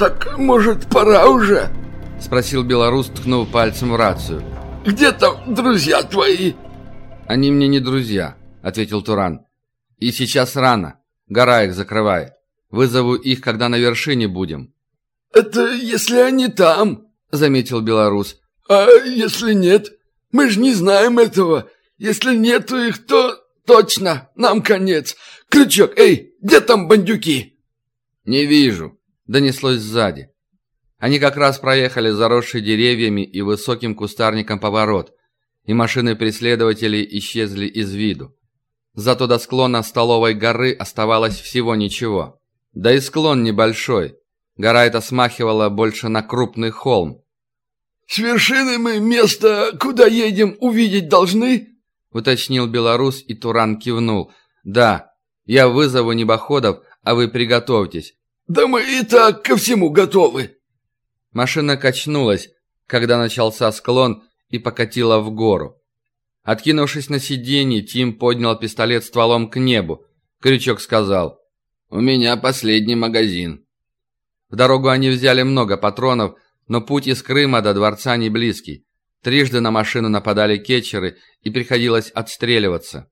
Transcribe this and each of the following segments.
так, может, пора уже?» Спросил белорус, ткнув пальцем в рацию. «Где там друзья твои?» «Они мне не друзья», — ответил Туран. «И сейчас рано. Гора их закрывает. Вызову их, когда на вершине будем». «Это если они там», — заметил белорус. «А если нет? Мы же не знаем этого. Если нету их, то точно, нам конец. Крючок, эй, где там бандюки?» «Не вижу», — донеслось сзади. Они как раз проехали заросший деревьями и высоким кустарником поворот, и машины преследователей исчезли из виду. Зато до склона столовой горы оставалось всего ничего. Да и склон небольшой. Гора эта смахивала больше на крупный холм. «С вершины мы место, куда едем, увидеть должны?» уточнил белорус, и Туран кивнул. «Да, я вызову небоходов, а вы приготовьтесь». «Да мы и так ко всему готовы». Машина качнулась, когда начался склон и покатила в гору. Откинувшись на сиденье, Тим поднял пистолет стволом к небу. Крючок сказал, «У меня последний магазин». В дорогу они взяли много патронов, но путь из Крыма до дворца не близкий. Трижды на машину нападали кетчеры, и приходилось отстреливаться.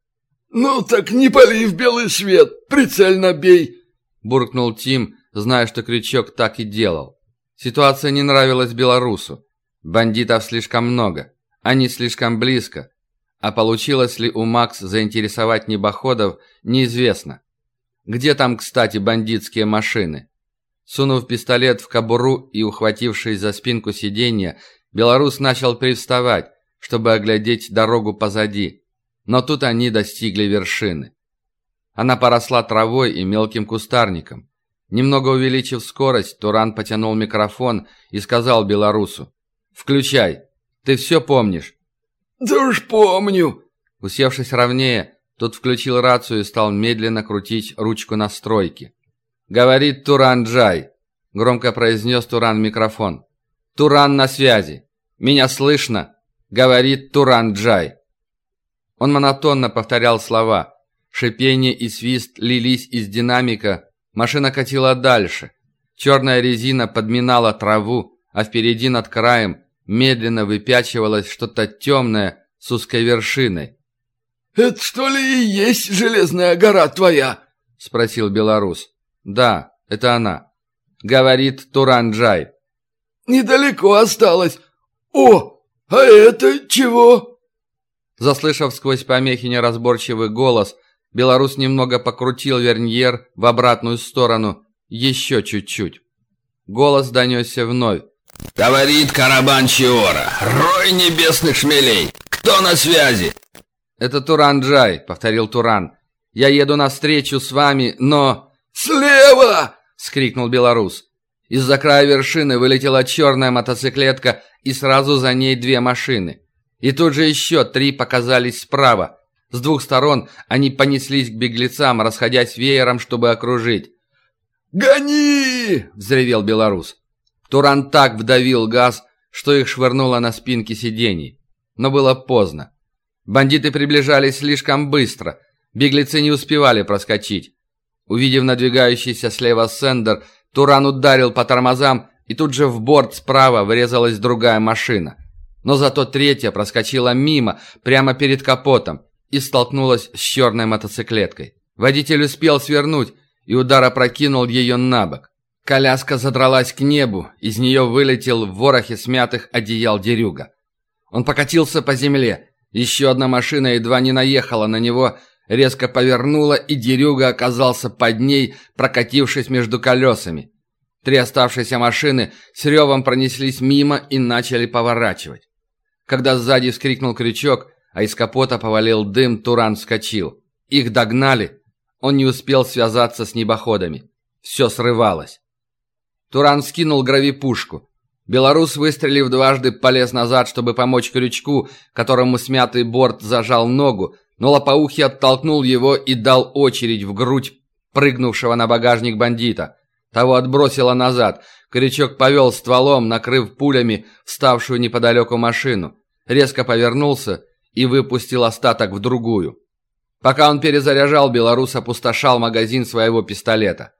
«Ну так не пали в белый свет, прицельно бей!» Буркнул Тим, зная, что Крючок так и делал. Ситуация не нравилась белорусу. Бандитов слишком много, они слишком близко. А получилось ли у Макс заинтересовать небоходов, неизвестно. Где там, кстати, бандитские машины? Сунув пистолет в кобуру и ухватившись за спинку сиденья, белорус начал привставать, чтобы оглядеть дорогу позади. Но тут они достигли вершины. Она поросла травой и мелким кустарником. Немного увеличив скорость, Туран потянул микрофон и сказал белорусу. «Включай. Ты все помнишь?» «Да уж помню». Усевшись ровнее, тот включил рацию и стал медленно крутить ручку настройки. «Говорит Туран Джай», — громко произнес Туран в микрофон. «Туран на связи. Меня слышно?» — говорит Туран Джай. Он монотонно повторял слова. Шипение и свист лились из динамика, Машина катила дальше. Черная резина подминала траву, а впереди над краем медленно выпячивалось что-то темное с узкой вершиной. «Это что ли и есть железная гора твоя?» — спросил белорус. «Да, это она», — говорит Туранджай. «Недалеко осталось. О, а это чего?» Заслышав сквозь помехи неразборчивый голос, Белорус немного покрутил верньер в обратную сторону. Еще чуть-чуть. Голос донесся вновь. «Говорит Карабан Чиора! Рой небесных шмелей! Кто на связи?» «Это Туран Джай», — повторил Туран. «Я еду навстречу с вами, но...» «Слева!» — скрикнул белорус. Из-за края вершины вылетела черная мотоциклетка, и сразу за ней две машины. И тут же еще три показались справа. С двух сторон они понеслись к беглецам, расходясь веером, чтобы окружить. «Гони!» — взревел белорус. Туран так вдавил газ, что их швырнуло на спинки сидений. Но было поздно. Бандиты приближались слишком быстро. Беглецы не успевали проскочить. Увидев надвигающийся слева сендер, Туран ударил по тормозам, и тут же в борт справа врезалась другая машина. Но зато третья проскочила мимо, прямо перед капотом и столкнулась с черной мотоциклеткой. Водитель успел свернуть, и удар опрокинул ее на бок. Коляска задралась к небу, из нее вылетел в ворохе смятых одеял дерюга. Он покатился по земле. Еще одна машина едва не наехала на него, резко повернула, и дерюга оказался под ней, прокатившись между колесами. Три оставшиеся машины с ревом пронеслись мимо и начали поворачивать. Когда сзади вскрикнул крючок, а из капота повалил дым, Туран вскочил. Их догнали. Он не успел связаться с небоходами. Все срывалось. Туран скинул гравипушку. Белорус, выстрелив дважды, полез назад, чтобы помочь крючку, которому смятый борт зажал ногу, но лопоухий оттолкнул его и дал очередь в грудь прыгнувшего на багажник бандита. Того отбросило назад. Крючок повел стволом, накрыв пулями вставшую неподалеку машину. Резко повернулся и выпустил остаток в другую. Пока он перезаряжал, белорус опустошал магазин своего пистолета.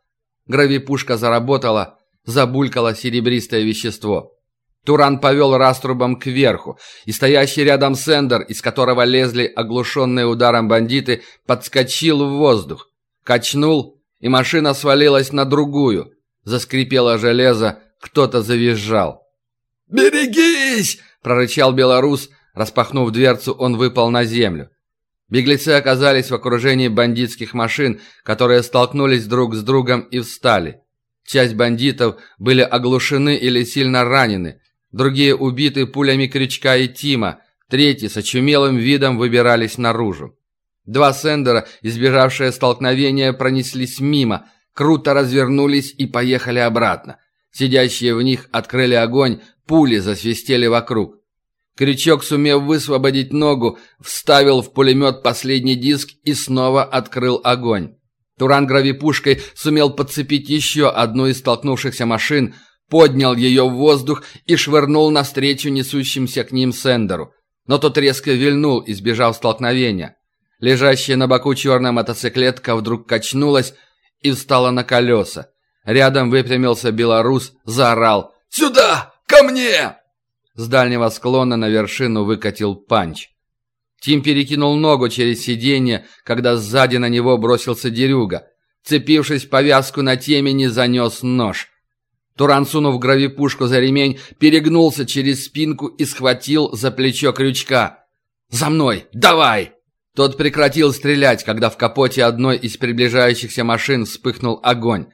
Гравипушка заработала, Забулькало серебристое вещество. Туран повел раструбом кверху, и стоящий рядом Сендер, из которого лезли оглушенные ударом бандиты, подскочил в воздух. Качнул, и машина свалилась на другую. Заскрипело железо, кто-то завизжал. «Берегись!» – прорычал белорус. Распахнув дверцу, он выпал на землю. Беглецы оказались в окружении бандитских машин, которые столкнулись друг с другом и встали. Часть бандитов были оглушены или сильно ранены, другие убиты пулями Крючка и Тима, третьи с очумелым видом выбирались наружу. Два сендера, избежавшие столкновения, пронеслись мимо, круто развернулись и поехали обратно. Сидящие в них открыли огонь, пули засвистели вокруг. Крючок, сумев высвободить ногу, вставил в пулемет последний диск и снова открыл огонь. Туран гравипушкой сумел подцепить еще одну из столкнувшихся машин, поднял ее в воздух и швырнул навстречу несущимся к ним Сендеру. Но тот резко вильнул, избежав столкновения. Лежащая на боку черная мотоциклетка вдруг качнулась и встала на колеса. Рядом выпрямился белорус, заорал «Сюда! Ко мне!» С дальнего склона на вершину выкатил панч. Тим перекинул ногу через сиденье, когда сзади на него бросился дерюга. Цепившись повязку на темени, занес нож. Туран, сунув гравипушку за ремень, перегнулся через спинку и схватил за плечо крючка. «За мной! Давай!» Тот прекратил стрелять, когда в капоте одной из приближающихся машин вспыхнул огонь.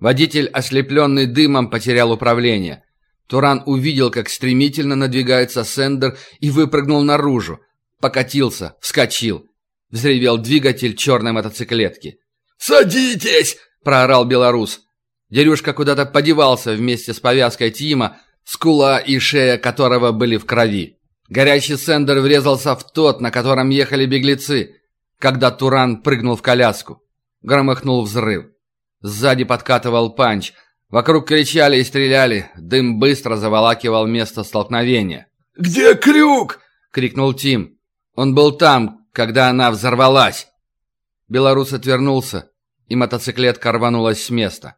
Водитель, ослепленный дымом, потерял управление. Туран увидел, как стремительно надвигается Сендер и выпрыгнул наружу. Покатился, вскочил. Взревел двигатель черной мотоциклетки. «Садитесь!» – проорал белорус. Дерюжка куда-то подевался вместе с повязкой Тима, скула и шея которого были в крови. Горящий Сендер врезался в тот, на котором ехали беглецы, когда Туран прыгнул в коляску. Громыхнул взрыв. Сзади подкатывал панч – Вокруг кричали и стреляли, дым быстро заволакивал место столкновения. «Где крюк?» — крикнул Тим. Он был там, когда она взорвалась. Белорус отвернулся, и мотоциклетка рванулась с места.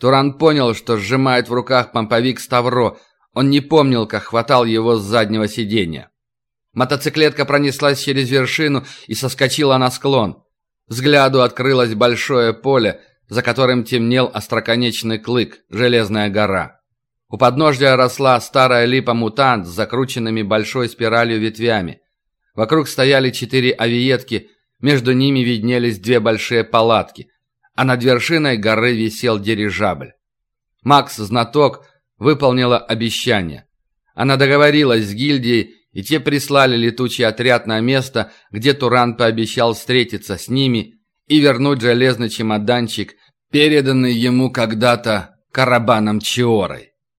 Туран понял, что сжимает в руках помповик Ставро. Он не помнил, как хватал его с заднего сиденья. Мотоциклетка пронеслась через вершину и соскочила на склон. Взгляду открылось большое поле — за которым темнел остроконечный клык, железная гора. У подножья росла старая липа-мутант с закрученными большой спиралью ветвями. Вокруг стояли четыре авиетки, между ними виднелись две большие палатки, а над вершиной горы висел дирижабль. Макс, знаток, выполнила обещание. Она договорилась с гильдией, и те прислали летучий отряд на место, где Туран пообещал встретиться с ними и вернуть железный чемоданчик, переданный ему когда-то Карабаном Чиорой.